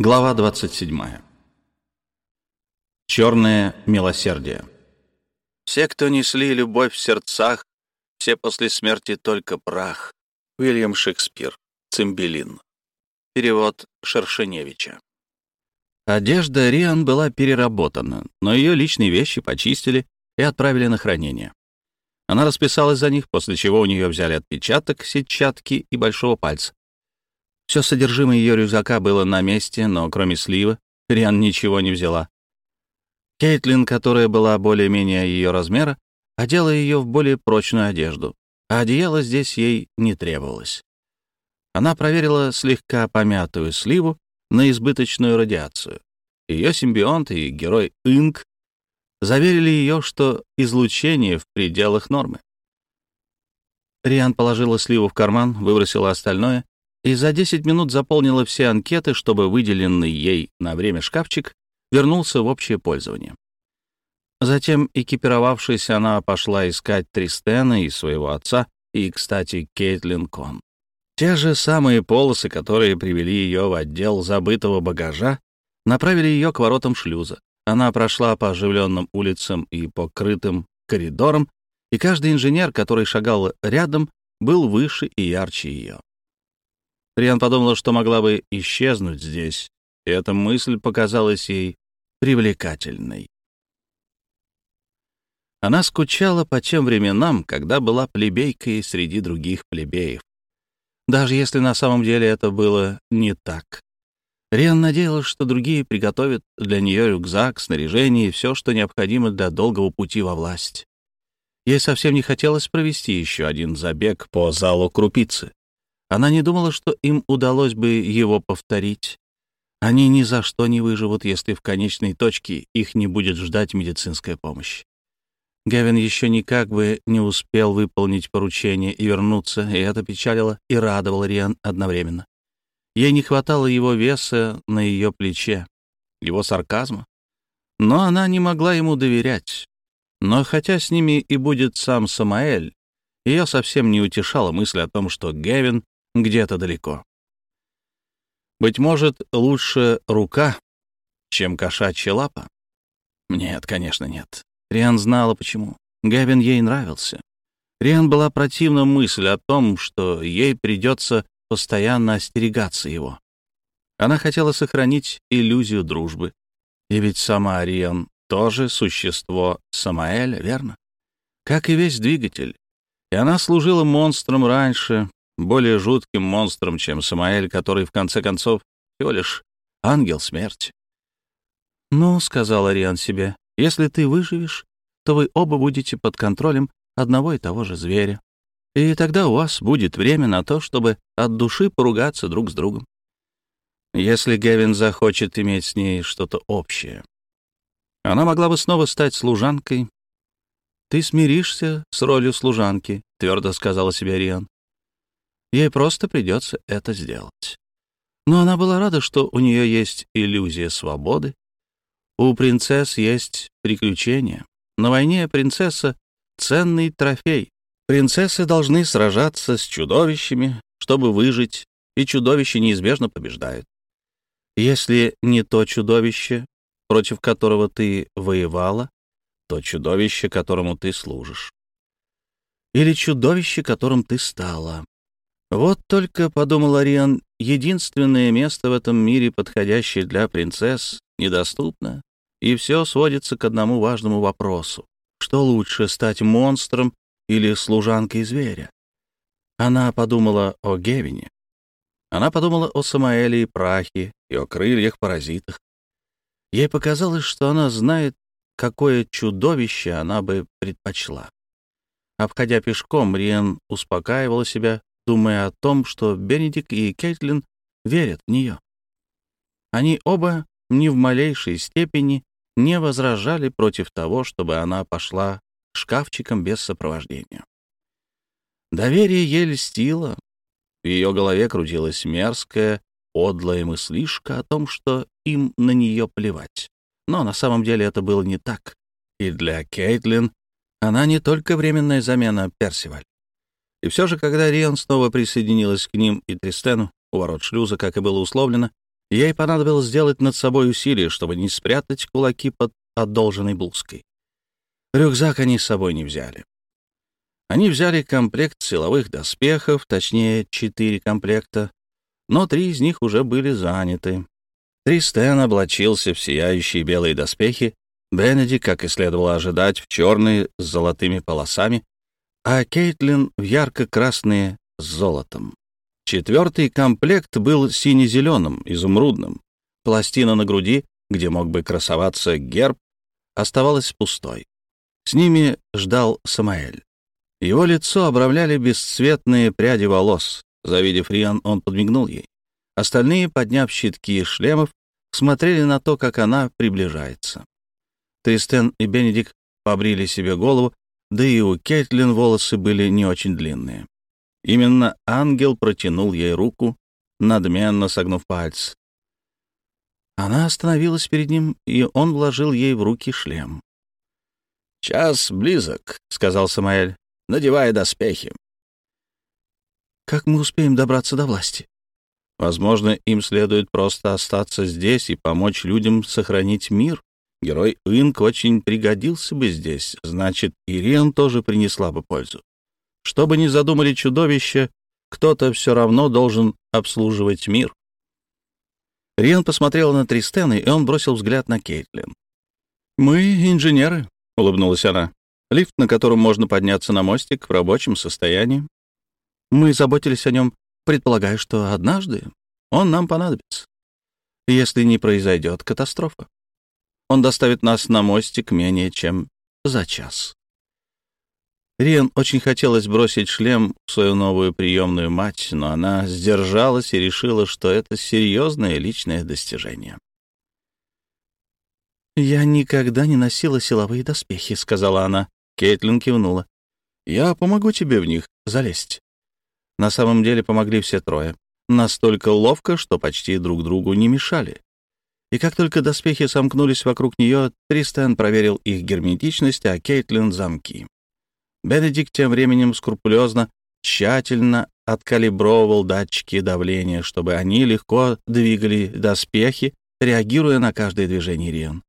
Глава 27. Черное милосердие. Все, кто несли любовь в сердцах, все после смерти только прах. Уильям Шекспир. Цимбелин. Перевод Шершеневича. Одежда Риан была переработана, но ее личные вещи почистили и отправили на хранение. Она расписалась за них, после чего у нее взяли отпечаток сетчатки и большого пальца. Все содержимое ее рюкзака было на месте, но кроме слива Риан ничего не взяла. Кейтлин, которая была более-менее ее размера, одела ее в более прочную одежду, а одеяло здесь ей не требовалось. Она проверила слегка помятую сливу на избыточную радиацию. Ее симбионт и герой Инк заверили ее, что излучение в пределах нормы. Риан положила сливу в карман, выбросила остальное и за 10 минут заполнила все анкеты, чтобы выделенный ей на время шкафчик вернулся в общее пользование. Затем, экипировавшись, она пошла искать Тристена и своего отца, и, кстати, Кейтлин Кон. Те же самые полосы, которые привели ее в отдел забытого багажа, направили ее к воротам шлюза. Она прошла по оживленным улицам и по крытым коридорам, и каждый инженер, который шагал рядом, был выше и ярче ее. Риан подумала, что могла бы исчезнуть здесь, и эта мысль показалась ей привлекательной. Она скучала по тем временам, когда была плебейкой среди других плебеев. Даже если на самом деле это было не так. Риан надеялась, что другие приготовят для нее рюкзак, снаряжение и все, что необходимо для долгого пути во власть. Ей совсем не хотелось провести еще один забег по залу крупицы. Она не думала, что им удалось бы его повторить. Они ни за что не выживут, если в конечной точке их не будет ждать медицинская помощь. Гевин еще никак бы не успел выполнить поручение и вернуться, и это печалило и радовало Риан одновременно. Ей не хватало его веса на ее плече, его сарказма. Но она не могла ему доверять. Но хотя с ними и будет сам Самаэль, ее совсем не утешала мысль о том, что Гевин где-то далеко. Быть может, лучше рука, чем кошачья лапа? Нет, конечно, нет. Риан знала, почему. Гавин ей нравился. Риан была противна мысль о том, что ей придется постоянно остерегаться его. Она хотела сохранить иллюзию дружбы. И ведь сама Риан тоже существо Самаэля, верно? Как и весь двигатель. И она служила монстром раньше, более жутким монстром, чем Самаэль, который, в конце концов, всего лишь ангел смерти. «Ну», — сказал Ариан себе, — «если ты выживешь, то вы оба будете под контролем одного и того же зверя. И тогда у вас будет время на то, чтобы от души поругаться друг с другом. Если Гевин захочет иметь с ней что-то общее. Она могла бы снова стать служанкой. «Ты смиришься с ролью служанки», — твердо сказала себе Риан. Ей просто придется это сделать. Но она была рада, что у нее есть иллюзия свободы. У принцесс есть приключения. На войне принцесса — ценный трофей. Принцессы должны сражаться с чудовищами, чтобы выжить, и чудовища неизбежно побеждают. Если не то чудовище, против которого ты воевала, то чудовище, которому ты служишь. Или чудовище, которым ты стала. Вот только, — подумал Ариан, — единственное место в этом мире, подходящее для принцесс, недоступно, и все сводится к одному важному вопросу. Что лучше, стать монстром или служанкой зверя? Она подумала о Гевине. Она подумала о Самаэле и прахе, и о крыльях-паразитах. Ей показалось, что она знает, какое чудовище она бы предпочла. Обходя пешком, Риен успокаивала себя, думая о том, что Бенедикт и Кейтлин верят в нее. Они оба ни в малейшей степени не возражали против того, чтобы она пошла шкафчиком без сопровождения. Доверие ей льстило. В ее голове крутилась мерзкая, подлая мыслишка о том, что им на нее плевать. Но на самом деле это было не так. И для Кейтлин она не только временная замена Персиваль. И все же, когда Риан снова присоединилась к ним и Тристену у ворот шлюза, как и было условлено, Ей понадобилось сделать над собой усилие, чтобы не спрятать кулаки под одолженной блузкой. Рюкзак они с собой не взяли. Они взяли комплект силовых доспехов, точнее, четыре комплекта, но три из них уже были заняты. Тристен облачился в сияющие белые доспехи, Бенедик, как и следовало ожидать, в черные с золотыми полосами, а Кейтлин в ярко-красные с золотом. Четвертый комплект был сине-зеленым, изумрудным. Пластина на груди, где мог бы красоваться герб, оставалась пустой. С ними ждал Самаэль. Его лицо обрамляли бесцветные пряди волос. Завидев Риан, он подмигнул ей. Остальные, подняв щитки шлемов, смотрели на то, как она приближается. Тристен и Бенедикт побрили себе голову, да и у Кейтлин волосы были не очень длинные. Именно ангел протянул ей руку, надменно согнув пальцы. Она остановилась перед ним, и он вложил ей в руки шлем. «Час близок», — сказал Самаэль, надевая доспехи. «Как мы успеем добраться до власти?» «Возможно, им следует просто остаться здесь и помочь людям сохранить мир. Герой Инк очень пригодился бы здесь, значит, Ириан тоже принесла бы пользу. Что бы ни задумали чудовища, кто-то все равно должен обслуживать мир. Риан посмотрела на Тристена, и он бросил взгляд на Кейтлин. «Мы инженеры», — улыбнулась она. «Лифт, на котором можно подняться на мостик в рабочем состоянии. Мы заботились о нем, предполагая, что однажды он нам понадобится, если не произойдет катастрофа. Он доставит нас на мостик менее чем за час. Риан очень хотелось бросить шлем в свою новую приемную мать, но она сдержалась и решила, что это серьезное личное достижение. «Я никогда не носила силовые доспехи», — сказала она. Кейтлин кивнула. «Я помогу тебе в них залезть». На самом деле помогли все трое. Настолько ловко, что почти друг другу не мешали. И как только доспехи сомкнулись вокруг нее, Тристан проверил их герметичность, а Кейтлин — замки. Бенедикт тем временем скрупулезно, тщательно откалибровывал датчики давления, чтобы они легко двигали доспехи, реагируя на каждое движение Риан.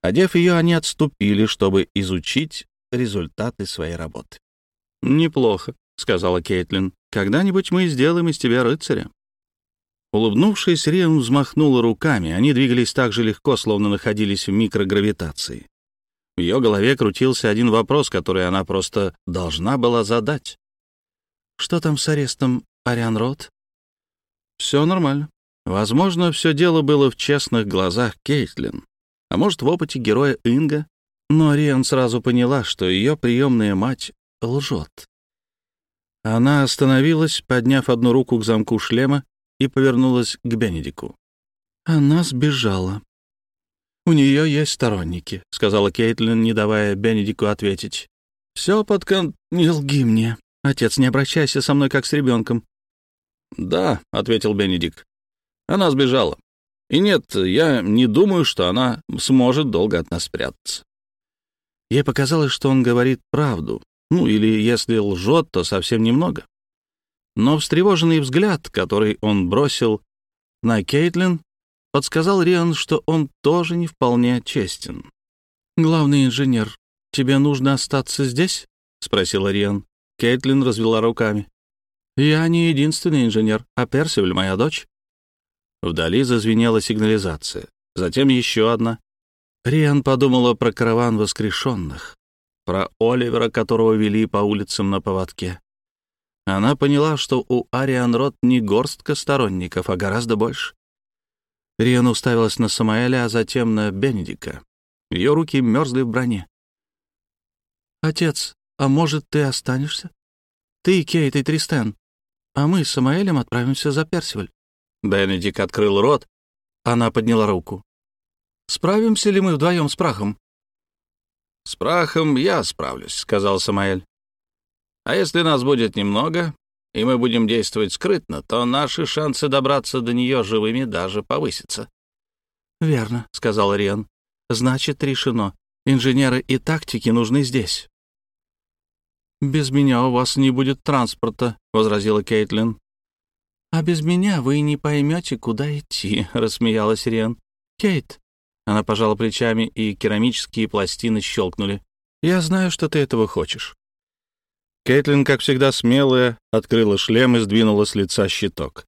Одев ее, они отступили, чтобы изучить результаты своей работы. «Неплохо», — сказала Кейтлин. «Когда-нибудь мы сделаем из тебя рыцаря». Улыбнувшись, Риан взмахнула руками. Они двигались так же легко, словно находились в микрогравитации. В ее голове крутился один вопрос, который она просто должна была задать. «Что там с арестом Ариан Рот?» «Все нормально. Возможно, все дело было в честных глазах Кейтлин, а может, в опыте героя Инга, но Риан сразу поняла, что ее приемная мать лжет. Она остановилась, подняв одну руку к замку шлема и повернулась к Бенедику. Она сбежала. «У нее есть сторонники», — сказала Кейтлин, не давая Бенедику ответить. «Все под кон... Не лги мне. Отец, не обращайся со мной как с ребенком». «Да», — ответил Бенедик. «Она сбежала. И нет, я не думаю, что она сможет долго от нас спрятаться». Ей показалось, что он говорит правду. Ну, или если лжет, то совсем немного. Но встревоженный взгляд, который он бросил на Кейтлин, подсказал Риан, что он тоже не вполне честен. «Главный инженер, тебе нужно остаться здесь?» — спросила Риан. Кейтлин развела руками. «Я не единственный инженер, а Персиваль — моя дочь». Вдали зазвенела сигнализация. Затем еще одна. Риан подумала про караван воскрешенных, про Оливера, которого вели по улицам на поводке. Она поняла, что у Ариан Рот не горстка сторонников, а гораздо больше. Риан уставилась на Самаэля, а затем на Бенедика. Ее руки мерзли в броне. «Отец, а может, ты останешься? Ты, Кейт и Тристен, а мы с Самаэлем отправимся за Персиваль». Бенедик открыл рот. Она подняла руку. «Справимся ли мы вдвоем с прахом?» «С прахом я справлюсь», — сказал Самаэль. А если нас будет немного, и мы будем действовать скрытно, то наши шансы добраться до нее живыми даже повысятся». «Верно», — сказал Риан. «Значит, решено. Инженеры и тактики нужны здесь». «Без меня у вас не будет транспорта», — возразила Кейтлин. «А без меня вы не поймете, куда идти», — рассмеялась Рен. «Кейт». Она пожала плечами, и керамические пластины щелкнули. «Я знаю, что ты этого хочешь». Кейтлин, как всегда смелая, открыла шлем и сдвинула с лица щиток.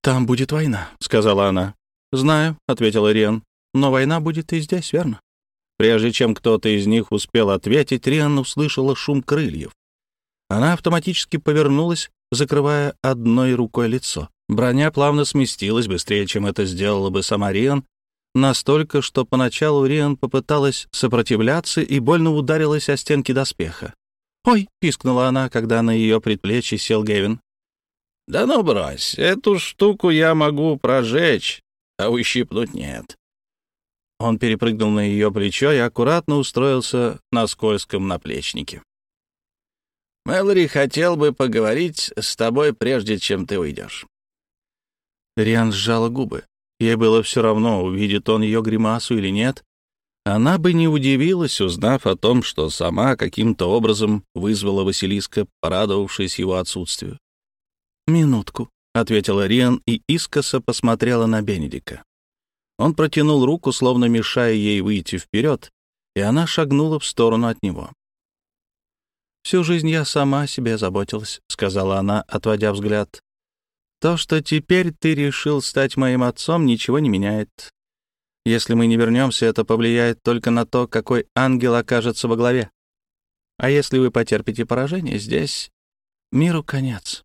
«Там будет война», — сказала она. «Знаю», — ответила Риан. «Но война будет и здесь, верно?» Прежде чем кто-то из них успел ответить, Риан услышала шум крыльев. Она автоматически повернулась, закрывая одной рукой лицо. Броня плавно сместилась быстрее, чем это сделала бы сама Риан, настолько, что поначалу Риан попыталась сопротивляться и больно ударилась о стенки доспеха. «Ой!» — пискнула она, когда на ее предплечье сел Гевин. «Да ну брось, эту штуку я могу прожечь, а ущипнуть нет». Он перепрыгнул на ее плечо и аккуратно устроился на скользком наплечнике. Мэлори хотел бы поговорить с тобой, прежде чем ты уйдешь». Риан сжала губы. Ей было все равно, увидит он ее гримасу или нет. Она бы не удивилась, узнав о том, что сама каким-то образом вызвала Василиска, порадовавшись его отсутствию. «Минутку», — ответила Риан и искоса посмотрела на Бенедика. Он протянул руку, словно мешая ей выйти вперед, и она шагнула в сторону от него. «Всю жизнь я сама о себе заботилась», — сказала она, отводя взгляд. «То, что теперь ты решил стать моим отцом, ничего не меняет. Если мы не вернемся, это повлияет только на то, какой ангел окажется во главе. А если вы потерпите поражение, здесь миру конец».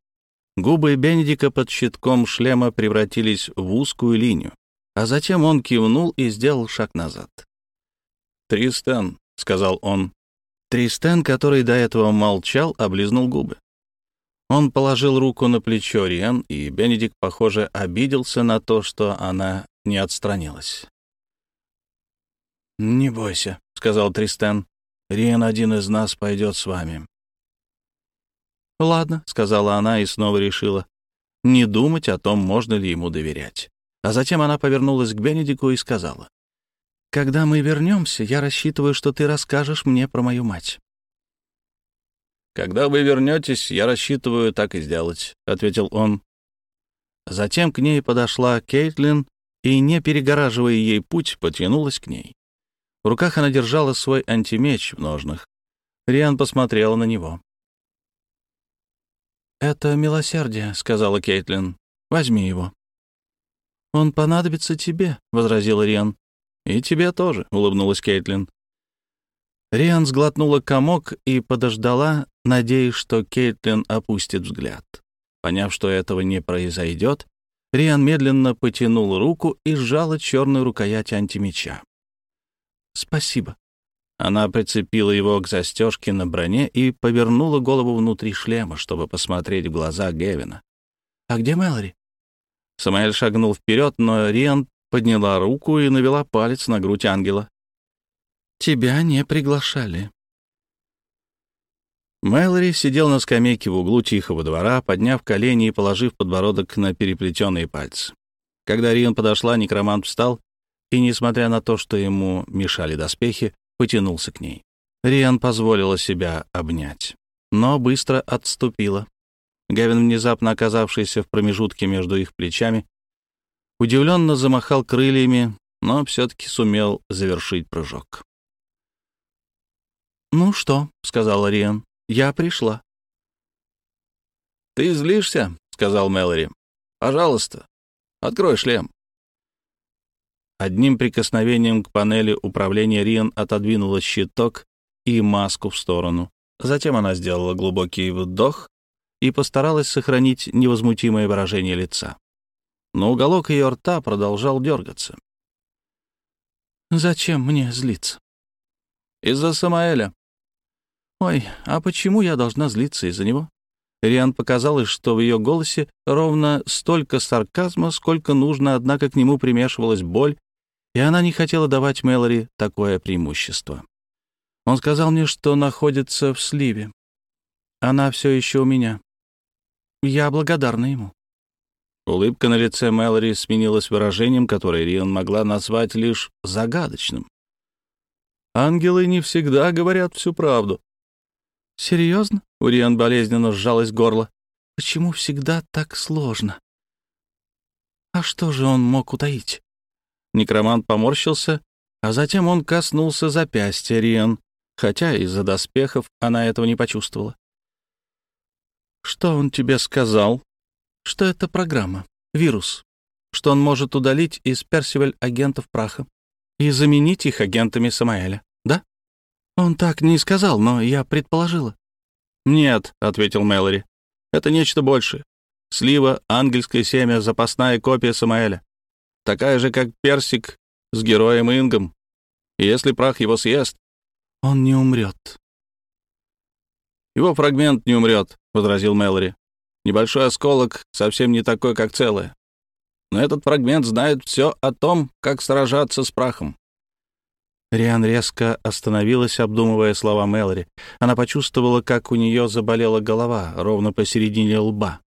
Губы Бенедика под щитком шлема превратились в узкую линию, а затем он кивнул и сделал шаг назад. «Тристан», — сказал он, Тристен, который до этого молчал, облизнул губы. Он положил руку на плечо Риан, и Бенедикт, похоже, обиделся на то, что она не отстранилась. «Не бойся», — сказал Тристен. «Риан один из нас пойдет с вами». «Ладно», — сказала она и снова решила не думать о том, можно ли ему доверять. А затем она повернулась к Бенедику и сказала. Когда мы вернемся, я рассчитываю, что ты расскажешь мне про мою мать». «Когда вы вернетесь, я рассчитываю так и сделать», — ответил он. Затем к ней подошла Кейтлин и, не перегораживая ей путь, потянулась к ней. В руках она держала свой антимеч в ножнах. Риан посмотрела на него. «Это милосердие», — сказала Кейтлин. «Возьми его». «Он понадобится тебе», — возразил Риан. «И тебе тоже», — улыбнулась Кейтлин. Риан сглотнула комок и подождала, надеясь, что Кейтлин опустит взгляд. Поняв, что этого не произойдет, Риан медленно потянул руку и сжала черную рукоять антимеча. «Спасибо». Она прицепила его к застежке на броне и повернула голову внутри шлема, чтобы посмотреть в глаза Гевина. «А где Мэлори?» Самаэль шагнул вперед, но Риан подняла руку и навела палец на грудь ангела. «Тебя не приглашали». Мэлори сидел на скамейке в углу тихого двора, подняв колени и положив подбородок на переплетенные пальцы. Когда Риан подошла, некромант встал и, несмотря на то, что ему мешали доспехи, потянулся к ней. Риан позволила себя обнять, но быстро отступила. Гавин, внезапно оказавшийся в промежутке между их плечами, удивленно замахал крыльями, но все-таки сумел завершить прыжок. «Ну что?» — сказала Риан. «Я пришла». «Ты злишься?» — сказал Мэлори. «Пожалуйста, открой шлем». Одним прикосновением к панели управления Риан отодвинула щиток и маску в сторону. Затем она сделала глубокий вдох и постаралась сохранить невозмутимое выражение лица но уголок ее рта продолжал дергаться. «Зачем мне злиться?» «Из-за Самаэля». «Ой, а почему я должна злиться из-за него?» Риан показалось, что в ее голосе ровно столько сарказма, сколько нужно, однако к нему примешивалась боль, и она не хотела давать Мэлори такое преимущество. Он сказал мне, что находится в сливе. Она все еще у меня. Я благодарна ему. Улыбка на лице Мэлори сменилась выражением, которое Риан могла назвать лишь загадочным. «Ангелы не всегда говорят всю правду». «Серьезно?» — у Риан болезненно сжалось горло. Почему всегда так сложно? А что же он мог утаить? Некромант поморщился, а затем он коснулся запястья Риан, хотя из-за доспехов она этого не почувствовала. «Что он тебе сказал?» «Что это программа, вирус, что он может удалить из Персиваль агентов праха и заменить их агентами Самаэля, да?» «Он так не сказал, но я предположила». «Нет», — ответил Мэлори, — «это нечто большее. Слива — ангельское семя, запасная копия Самаэля. Такая же, как персик с героем Ингом. И если прах его съест, он не умрет. «Его фрагмент не умрет», — возразил Мэлори. «Небольшой осколок совсем не такой, как целое. Но этот фрагмент знает все о том, как сражаться с прахом. Риан резко остановилась, обдумывая слова Мэлори. Она почувствовала, как у нее заболела голова ровно посередине лба.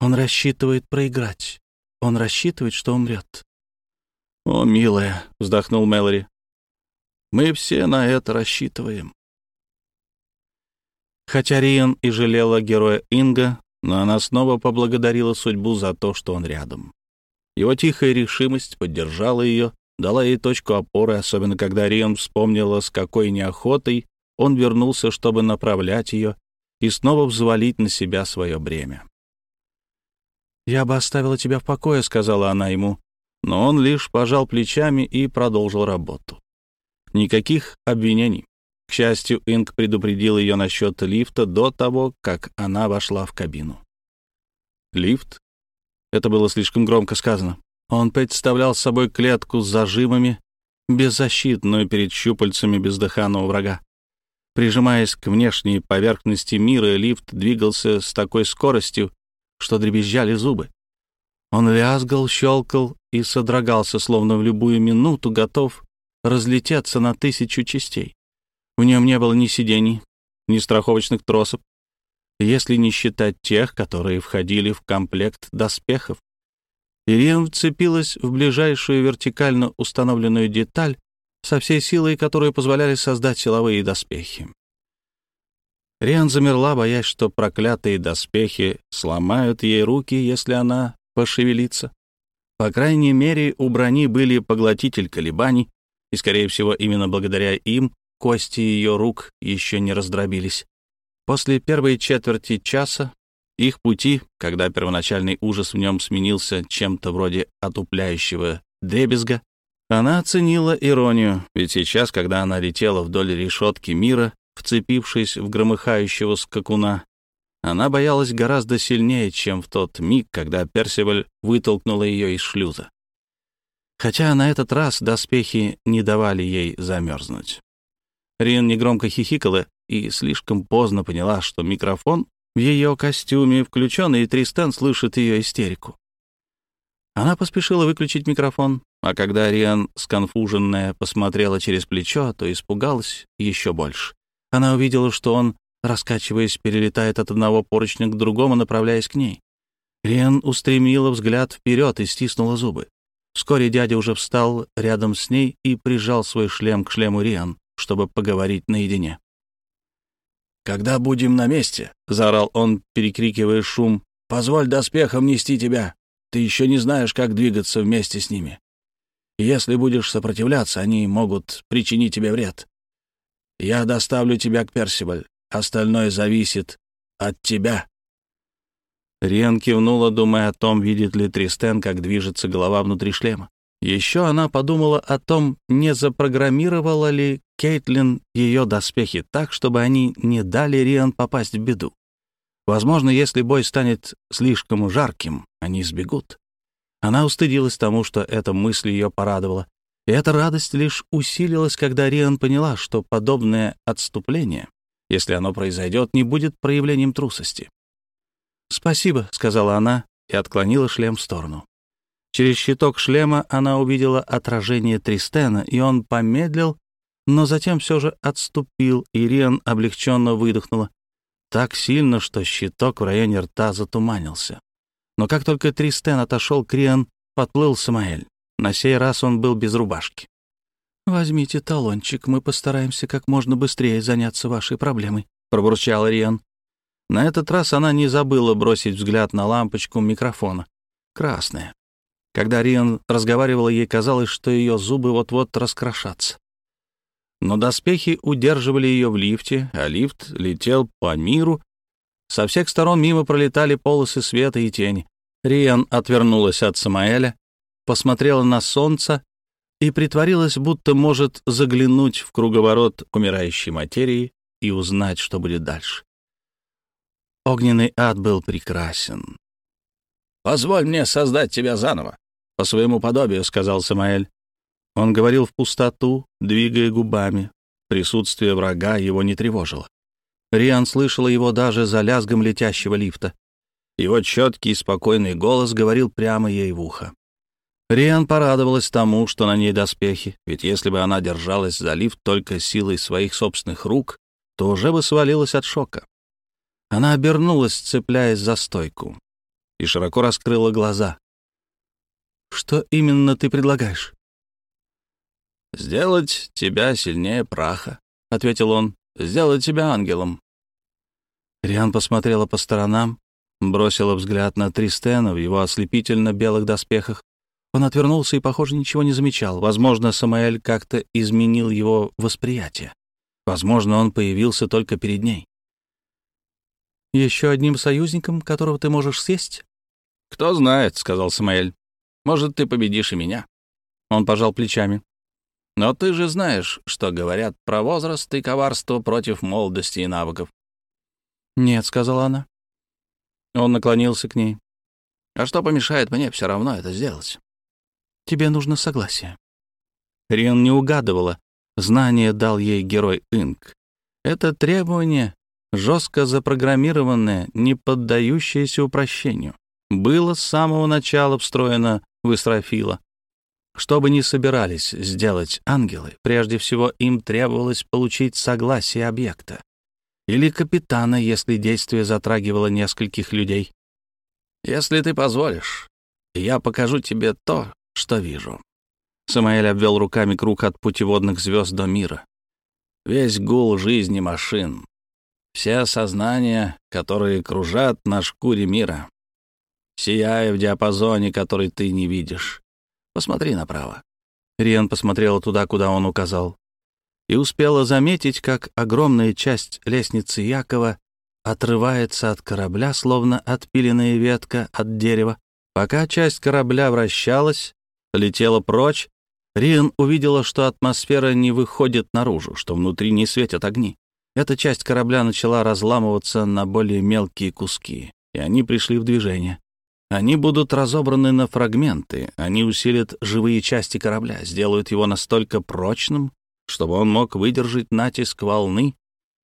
Он рассчитывает проиграть. Он рассчитывает, что умрет. «О, милая», — вздохнул Мэлори, — «мы все на это рассчитываем». Хотя Риан и жалела героя Инга, но она снова поблагодарила судьбу за то, что он рядом. Его тихая решимость поддержала ее, дала ей точку опоры, особенно когда Риан вспомнила, с какой неохотой он вернулся, чтобы направлять ее и снова взвалить на себя свое бремя. «Я бы оставила тебя в покое», — сказала она ему, но он лишь пожал плечами и продолжил работу. Никаких обвинений. К счастью, Инг предупредил ее насчет лифта до того, как она вошла в кабину. Лифт? Это было слишком громко сказано. Он представлял собой клетку с зажимами, беззащитную перед щупальцами бездыханного врага. Прижимаясь к внешней поверхности мира, лифт двигался с такой скоростью, что дребезжали зубы. Он лязгал, щелкал и содрогался, словно в любую минуту готов разлететься на тысячу частей. В нем не было ни сидений, ни страховочных тросов, если не считать тех, которые входили в комплект доспехов. Ириан вцепилась в ближайшую вертикально установленную деталь со всей силой, которую позволяли создать силовые доспехи. Риан замерла, боясь, что проклятые доспехи сломают ей руки, если она пошевелится. По крайней мере, у брони были поглотитель колебаний, и, скорее всего, именно благодаря им кости ее рук еще не раздробились. После первой четверти часа их пути, когда первоначальный ужас в нем сменился чем-то вроде отупляющего дребезга, она оценила иронию, ведь сейчас, когда она летела вдоль решетки мира, вцепившись в громыхающего скакуна, она боялась гораздо сильнее, чем в тот миг, когда Персиваль вытолкнула ее из шлюза. Хотя на этот раз доспехи не давали ей замерзнуть. Рин негромко хихикала и слишком поздно поняла, что микрофон в ее костюме включен, и Тристан слышит ее истерику. Она поспешила выключить микрофон, а когда Риан, сконфуженная, посмотрела через плечо, то испугалась еще больше. Она увидела, что он, раскачиваясь, перелетает от одного поручня к другому, направляясь к ней. Риан устремила взгляд вперед и стиснула зубы. Вскоре дядя уже встал рядом с ней и прижал свой шлем к шлему Риан, чтобы поговорить наедине. «Когда будем на месте», — заорал он, перекрикивая шум, — «позволь доспехам нести тебя. Ты еще не знаешь, как двигаться вместе с ними. если будешь сопротивляться, они могут причинить тебе вред. Я доставлю тебя к Персиваль. Остальное зависит от тебя». Риан кивнула, думая о том, видит ли Тристен, как движется голова внутри шлема. Еще она подумала о том, не запрограммировала ли Кейтлин ее доспехи так, чтобы они не дали Риан попасть в беду. Возможно, если бой станет слишком жарким, они сбегут. Она устыдилась тому, что эта мысль ее порадовала. И эта радость лишь усилилась, когда Риан поняла, что подобное отступление, если оно произойдет, не будет проявлением трусости. «Спасибо», — сказала она и отклонила шлем в сторону. Через щиток шлема она увидела отражение Тристена, и он помедлил, но затем все же отступил, и Риан облегченно выдохнула. Так сильно, что щиток в районе рта затуманился. Но как только Тристен отошел, Криан подплыл Самаэль. На сей раз он был без рубашки. «Возьмите талончик, мы постараемся как можно быстрее заняться вашей проблемой», — пробурчал Риан. На этот раз она не забыла бросить взгляд на лампочку микрофона. Красная. Когда Риан разговаривала, ей казалось, что ее зубы вот-вот раскрошатся. Но доспехи удерживали ее в лифте, а лифт летел по миру. Со всех сторон мимо пролетали полосы света и тени. Риан отвернулась от Самаэля, посмотрела на солнце и притворилась, будто может заглянуть в круговорот умирающей материи и узнать, что будет дальше. Огненный ад был прекрасен. «Позволь мне создать тебя заново, по своему подобию», — сказал Самаэль. Он говорил в пустоту, двигая губами. Присутствие врага его не тревожило. Риан слышала его даже за лязгом летящего лифта. Его четкий и спокойный голос говорил прямо ей в ухо. Риан порадовалась тому, что на ней доспехи, ведь если бы она держалась за лифт только силой своих собственных рук, то уже бы свалилась от шока. Она обернулась, цепляясь за стойку, и широко раскрыла глаза. «Что именно ты предлагаешь?» «Сделать тебя сильнее праха», — ответил он, — «сделать тебя ангелом». Риан посмотрела по сторонам, бросила взгляд на Тристена в его ослепительно-белых доспехах. Он отвернулся и, похоже, ничего не замечал. Возможно, Самаэль как-то изменил его восприятие. Возможно, он появился только перед ней. «Еще одним союзником, которого ты можешь съесть?» «Кто знает», — сказал Самаэль. «Может, ты победишь и меня». Он пожал плечами. «Но ты же знаешь, что говорят про возраст и коварство против молодости и навыков». «Нет», — сказала она. Он наклонился к ней. «А что помешает мне все равно это сделать?» «Тебе нужно согласие». Рин не угадывала. Знание дал ей герой Инк. Это требование жестко запрограммированное, не поддающееся упрощению, было с самого начала встроено в Исрафила. Что бы ни собирались сделать ангелы, прежде всего им требовалось получить согласие объекта. Или капитана, если действие затрагивало нескольких людей. «Если ты позволишь, я покажу тебе то, что вижу». Самаэль обвел руками круг от путеводных звезд до мира. Весь гул жизни машин, все сознания, которые кружат на шкуре мира, сияя в диапазоне, который ты не видишь. Посмотри направо». Риан посмотрела туда, куда он указал, и успела заметить, как огромная часть лестницы Якова отрывается от корабля, словно отпиленная ветка от дерева. Пока часть корабля вращалась, летела прочь, Риан увидела, что атмосфера не выходит наружу, что внутри не светят огни. Эта часть корабля начала разламываться на более мелкие куски, и они пришли в движение. Они будут разобраны на фрагменты, они усилят живые части корабля, сделают его настолько прочным, чтобы он мог выдержать натиск волны,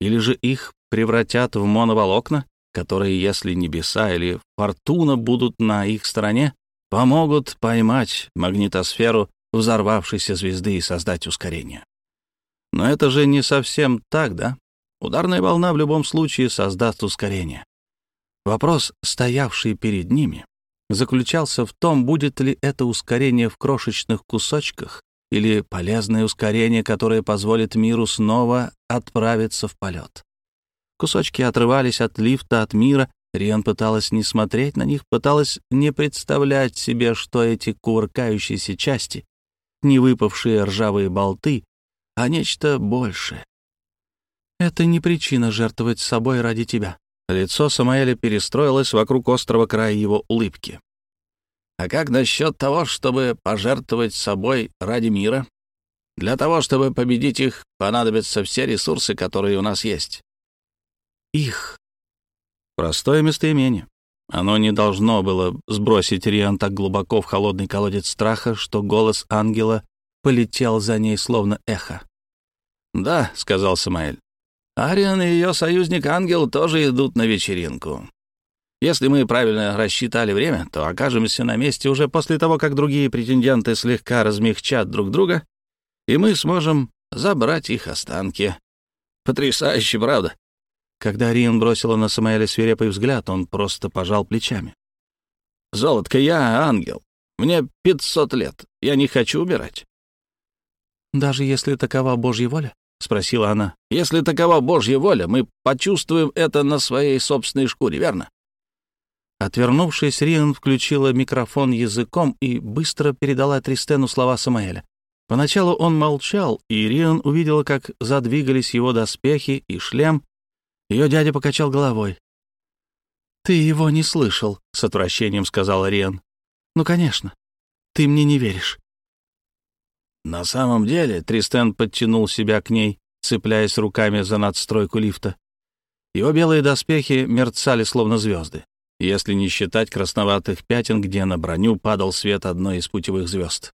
или же их превратят в моноволокна, которые, если небеса или фортуна будут на их стороне, помогут поймать магнитосферу взорвавшейся звезды и создать ускорение. Но это же не совсем так, да? Ударная волна в любом случае создаст ускорение. Вопрос, стоявший перед ними, заключался в том, будет ли это ускорение в крошечных кусочках или полезное ускорение, которое позволит миру снова отправиться в полет. Кусочки отрывались от лифта, от мира. Риан пыталась не смотреть на них, пыталась не представлять себе, что эти кувыркающиеся части, не выпавшие ржавые болты, а нечто большее. Это не причина жертвовать собой ради тебя. Лицо Самаэля перестроилось вокруг острого края его улыбки. А как насчет того, чтобы пожертвовать собой ради мира? Для того, чтобы победить их, понадобятся все ресурсы, которые у нас есть. Их. Простое местоимение. Оно не должно было сбросить Риан так глубоко в холодный колодец страха, что голос ангела полетел за ней словно эхо. «Да», — сказал Самаэль, Ариан и ее союзник Ангел тоже идут на вечеринку. Если мы правильно рассчитали время, то окажемся на месте уже после того, как другие претенденты слегка размягчат друг друга, и мы сможем забрать их останки. Потрясающе, правда? Когда Рин бросила на Самаэля свирепый взгляд, он просто пожал плечами. «Золотко, я ангел. Мне пятьсот лет. Я не хочу умирать». «Даже если такова Божья воля?» — спросила она. «Если такова Божья воля, мы почувствуем это на своей собственной шкуре, верно?» Отвернувшись, Риан включила микрофон языком и быстро передала Тристену слова Самаэля. Поначалу он молчал, и Риан увидела, как задвигались его доспехи и шлем. Ее дядя покачал головой. «Ты его не слышал», — с отвращением сказала Риан. «Ну, конечно. Ты мне не веришь». На самом деле Тристен подтянул себя к ней, цепляясь руками за надстройку лифта. Его белые доспехи мерцали, словно звезды, если не считать красноватых пятен, где на броню падал свет одной из путевых звезд.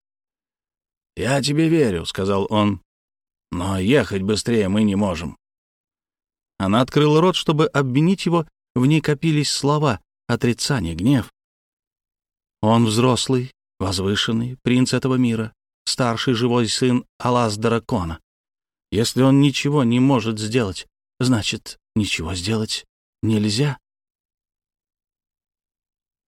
«Я тебе верю», — сказал он, — «но ехать быстрее мы не можем». Она открыла рот, чтобы обвинить его, в ней копились слова, отрицание, гнев. Он взрослый, возвышенный, принц этого мира, старший живой сын Алас Дракона. Если он ничего не может сделать, значит, ничего сделать нельзя.